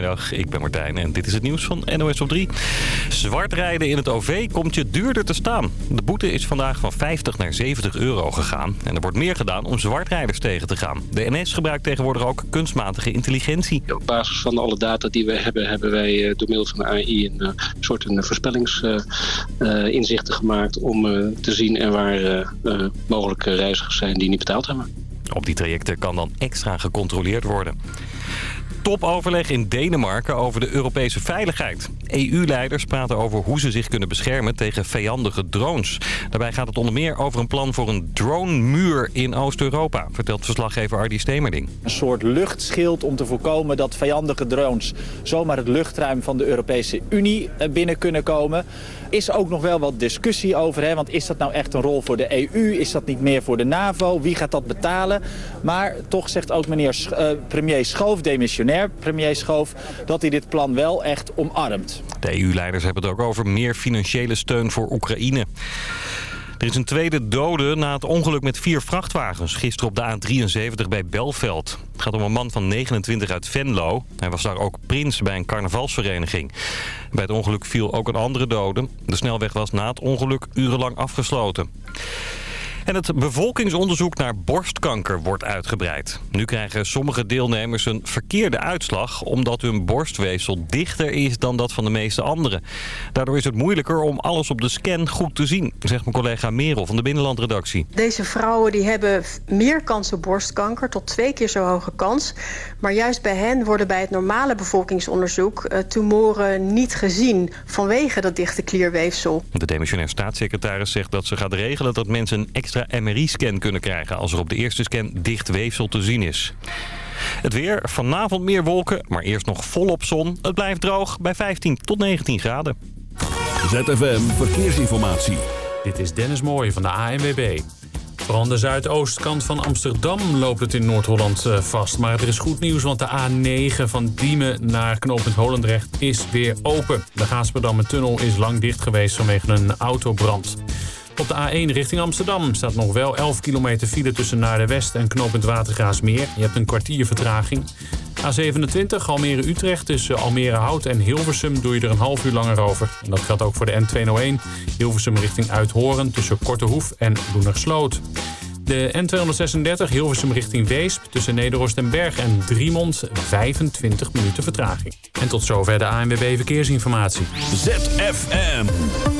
Goedemiddag, ik ben Martijn en dit is het nieuws van NOS op 3. Zwart rijden in het OV komt je duurder te staan. De boete is vandaag van 50 naar 70 euro gegaan. En er wordt meer gedaan om zwartrijders tegen te gaan. De NS gebruikt tegenwoordig ook kunstmatige intelligentie. Op basis van alle data die we hebben, hebben wij eh, door middel van de AI een uh, soort een voorspellingsinzichten uh, gemaakt om te zien en waar mogelijke reizigers zijn die niet betaald hebben. Op die trajecten kan dan extra gecontroleerd worden topoverleg in Denemarken over de Europese veiligheid. EU-leiders praten over hoe ze zich kunnen beschermen tegen vijandige drones. Daarbij gaat het onder meer over een plan voor een dronemuur in Oost-Europa, vertelt verslaggever Ardi Stemerding. Een soort luchtschild om te voorkomen dat vijandige drones zomaar het luchtruim van de Europese Unie eh, binnen kunnen komen. Is ook nog wel wat discussie over, hè? want is dat nou echt een rol voor de EU? Is dat niet meer voor de NAVO? Wie gaat dat betalen? Maar toch zegt ook meneer uh, premier Schoof, demissionair premier Schoof, dat hij dit plan wel echt omarmt. De EU-leiders hebben het ook over meer financiële steun voor Oekraïne. Er is een tweede dode na het ongeluk met vier vrachtwagens gisteren op de A73 bij Belveld. Het gaat om een man van 29 uit Venlo. Hij was daar ook prins bij een carnavalsvereniging. Bij het ongeluk viel ook een andere dode. De snelweg was na het ongeluk urenlang afgesloten. En het bevolkingsonderzoek naar borstkanker wordt uitgebreid. Nu krijgen sommige deelnemers een verkeerde uitslag... omdat hun borstweefsel dichter is dan dat van de meeste anderen. Daardoor is het moeilijker om alles op de scan goed te zien... zegt mijn collega Merel van de Binnenlandredactie. Deze vrouwen die hebben meer kans op borstkanker, tot twee keer zo hoge kans. Maar juist bij hen worden bij het normale bevolkingsonderzoek... Uh, tumoren niet gezien vanwege dat dichte klierweefsel. De demissionair staatssecretaris zegt dat ze gaat regelen... dat mensen een extra MRI-scan kunnen krijgen... als er op de eerste scan dicht weefsel te zien is. Het weer, vanavond meer wolken, maar eerst nog volop zon. Het blijft droog bij 15 tot 19 graden. ZFM Verkeersinformatie. Dit is Dennis Mooij van de ANWB. Vooral aan de zuidoostkant van Amsterdam loopt het in Noord-Holland eh, vast. Maar er is goed nieuws, want de A9 van Diemen naar knooppunt Holendrecht is weer open. De Gaasperdamme-tunnel is lang dicht geweest vanwege een autobrand. Op de A1 richting Amsterdam staat nog wel 11 kilometer file tussen naar de West en knooppunt Watergraasmeer. Je hebt een kwartier vertraging. A27 Almere-Utrecht tussen Almere-Hout en Hilversum doe je er een half uur langer over. En dat geldt ook voor de N201 Hilversum richting Uithoren tussen Kortehoef en Loenersloot. De N236 Hilversum richting Weesp tussen Nederhorst en Berg en Driemond 25 minuten vertraging. En tot zover de ANWB Verkeersinformatie. ZFM.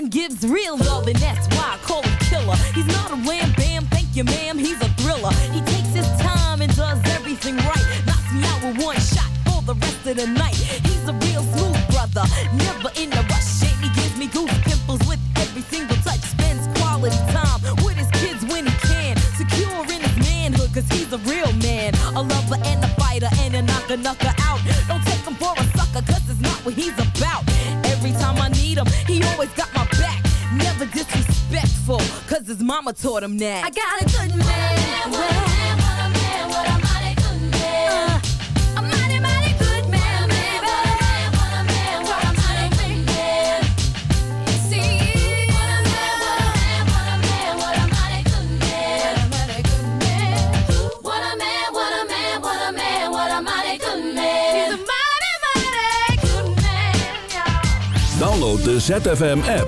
Man gives real love, man. I got a good man. man, man, man Download de ZFM app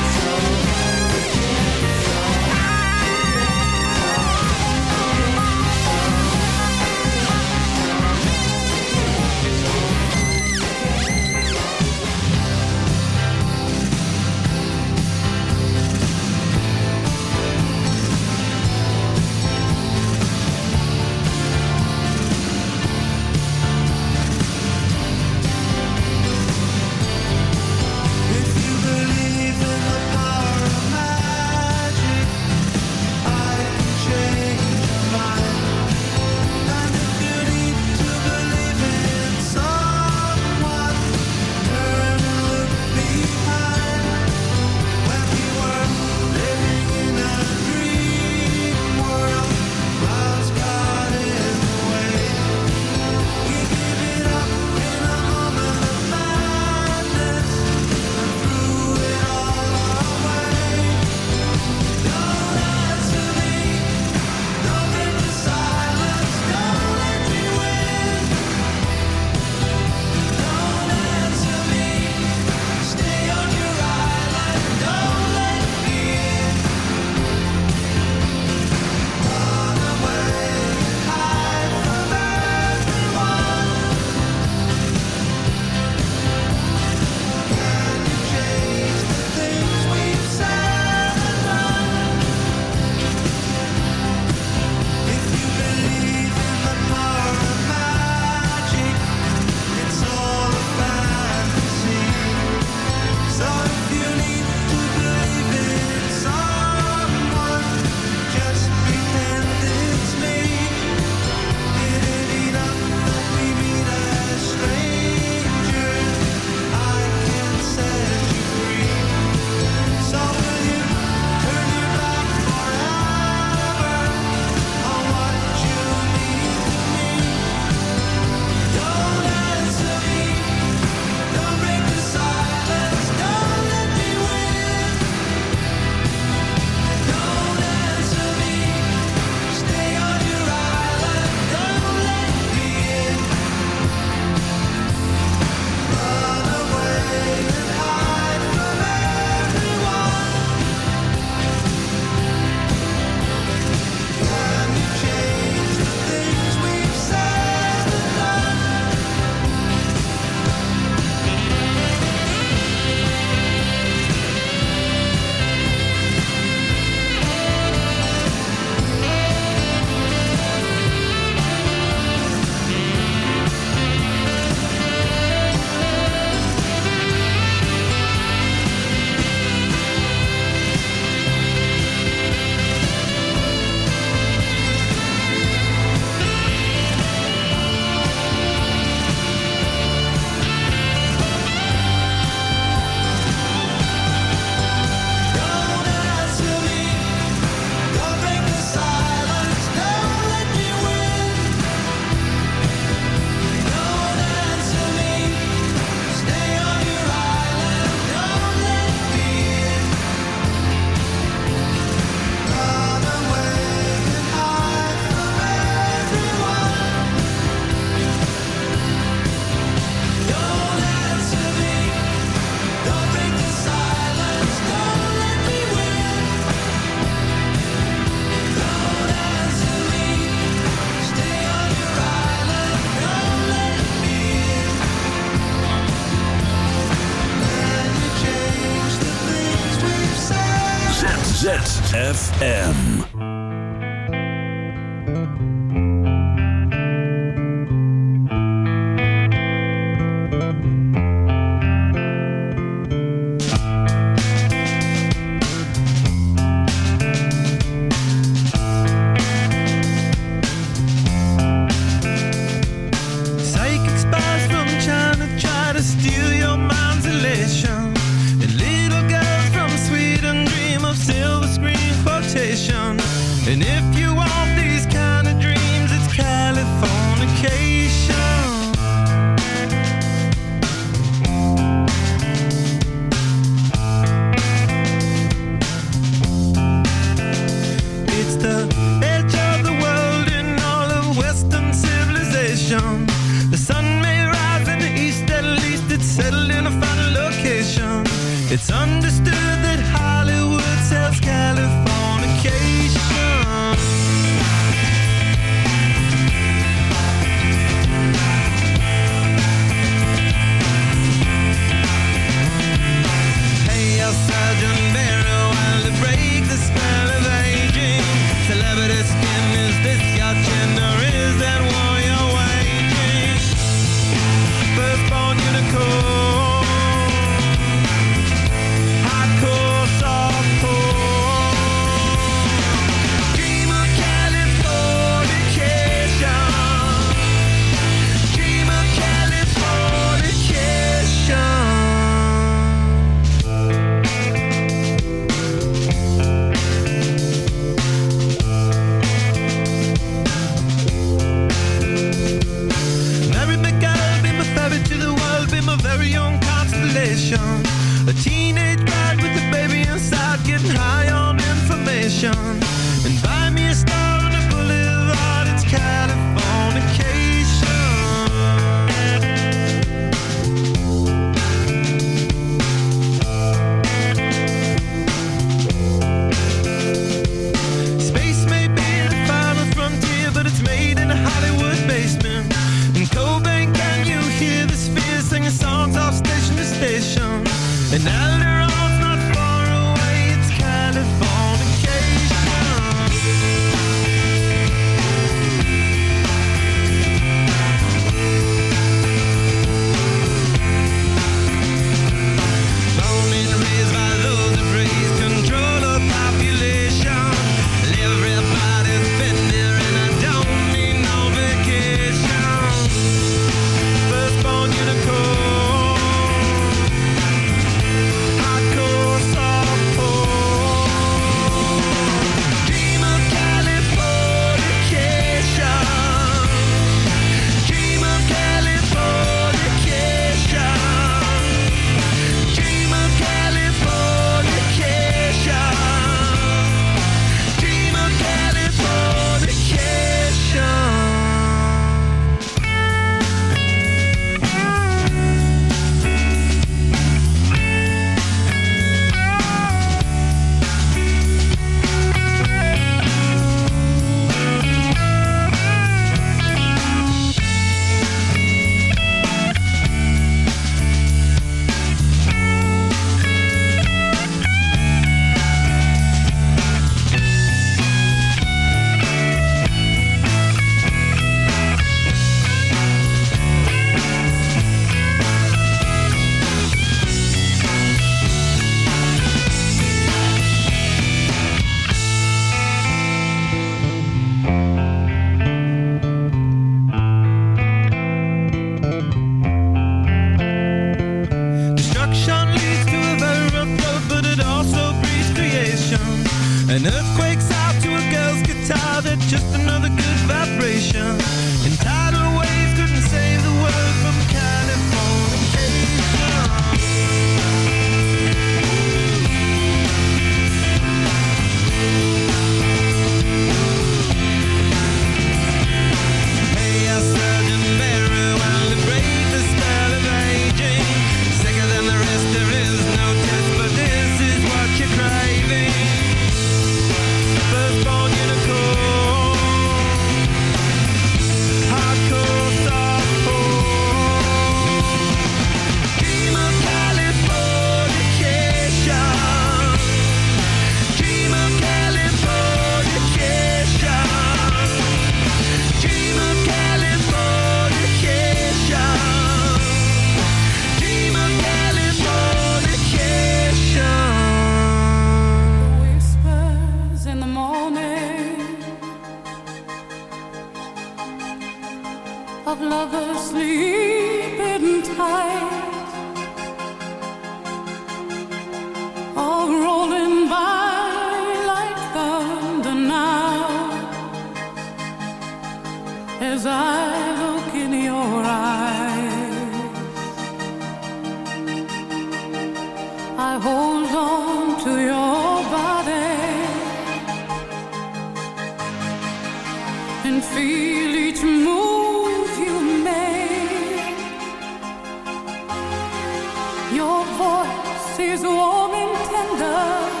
Is warm and tender,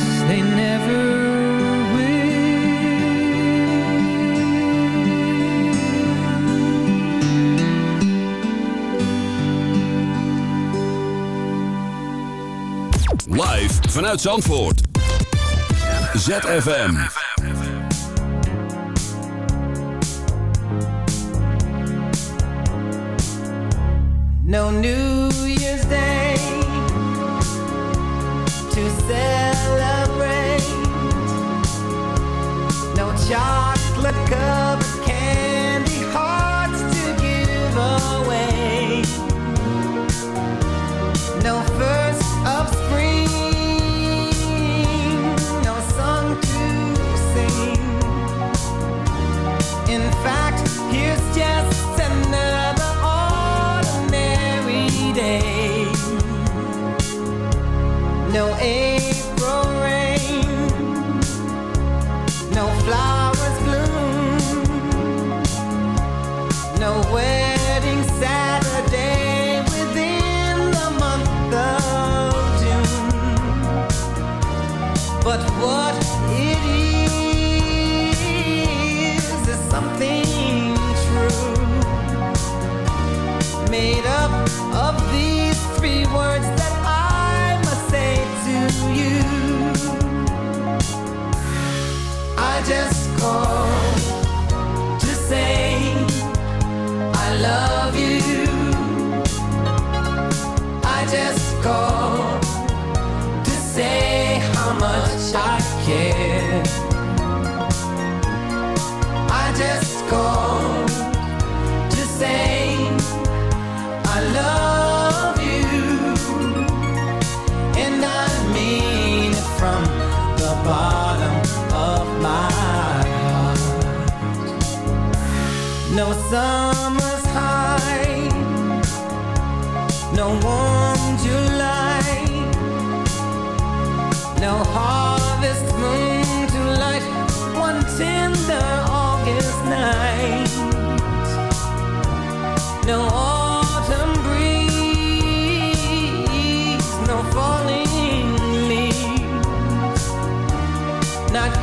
vanuit Zandvoort. ZFM. No New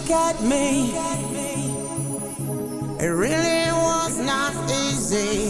look at me. It really was not easy.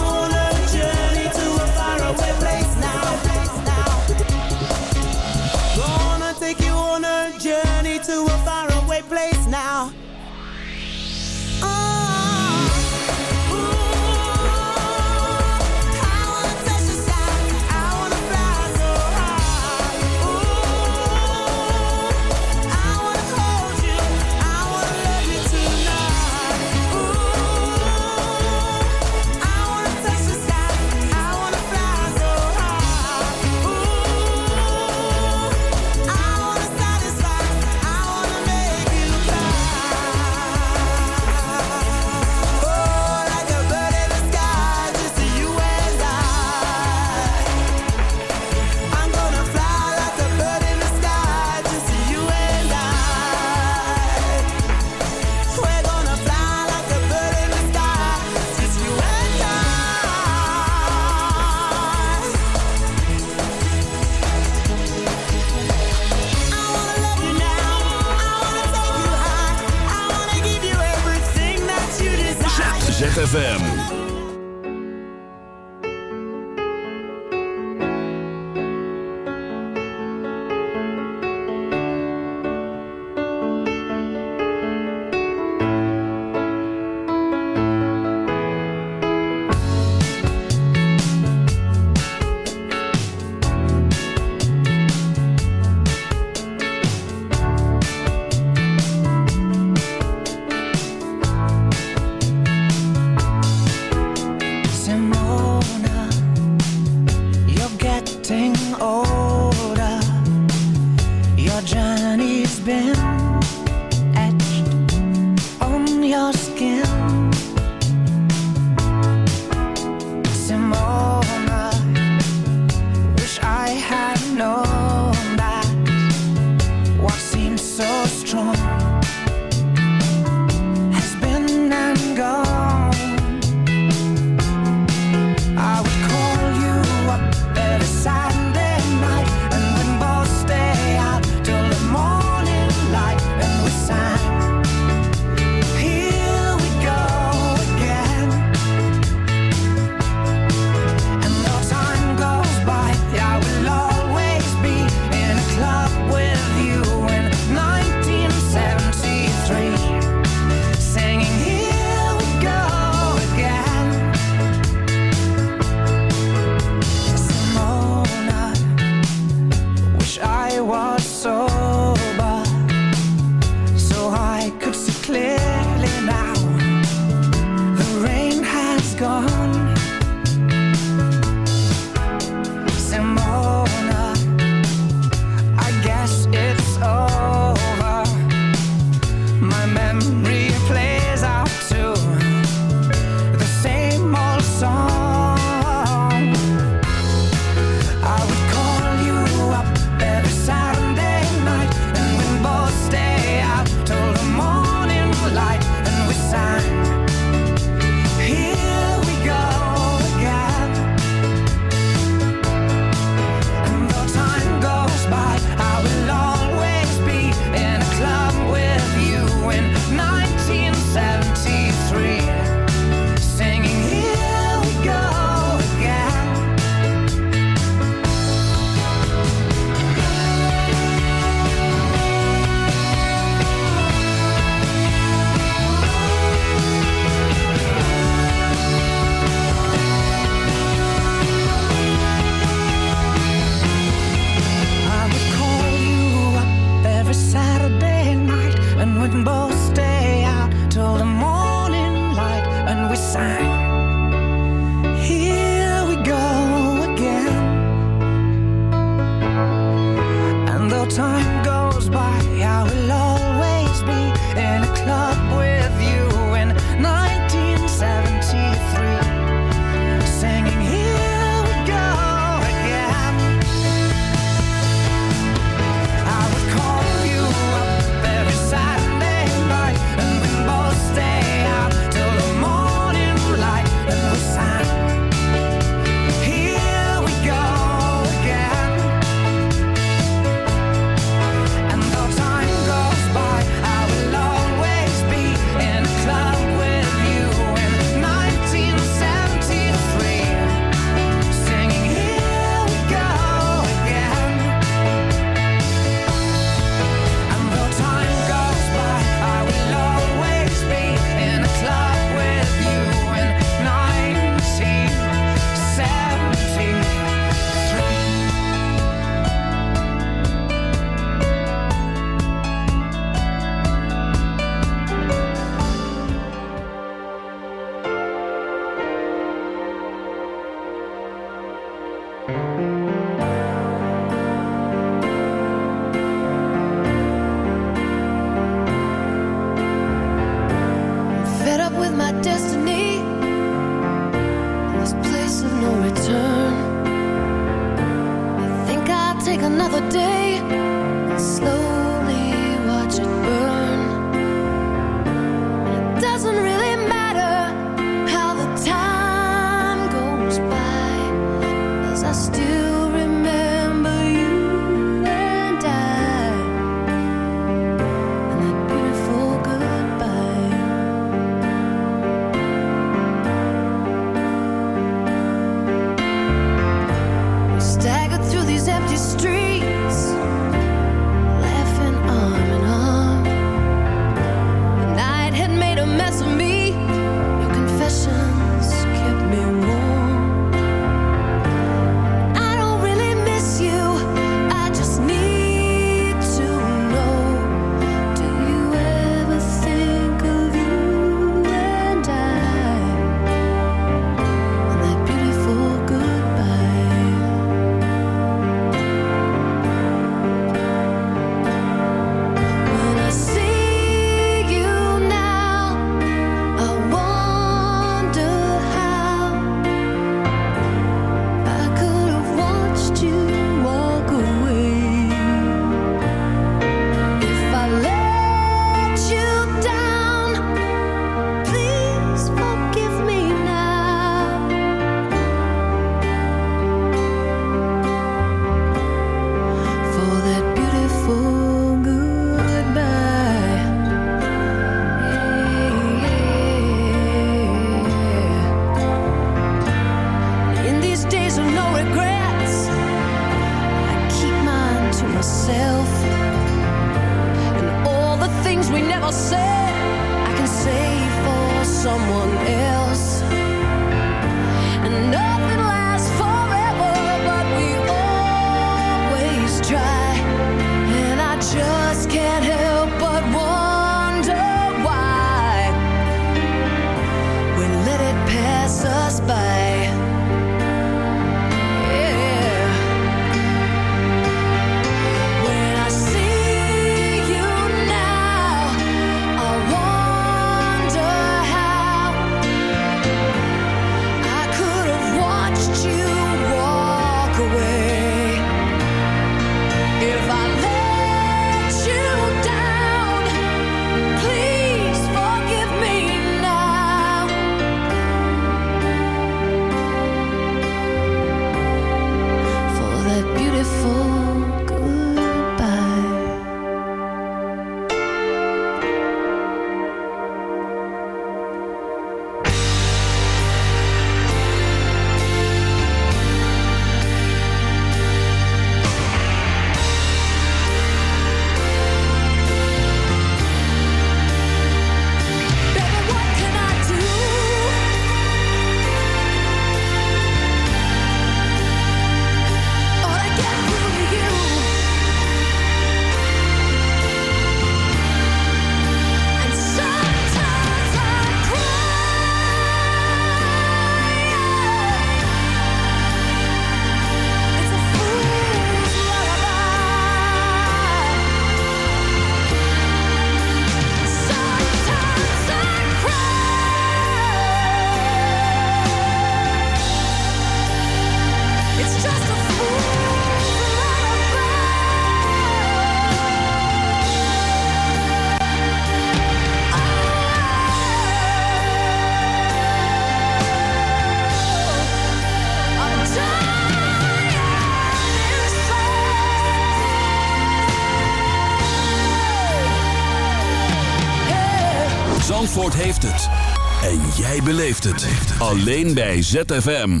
Alleen bij ZFM.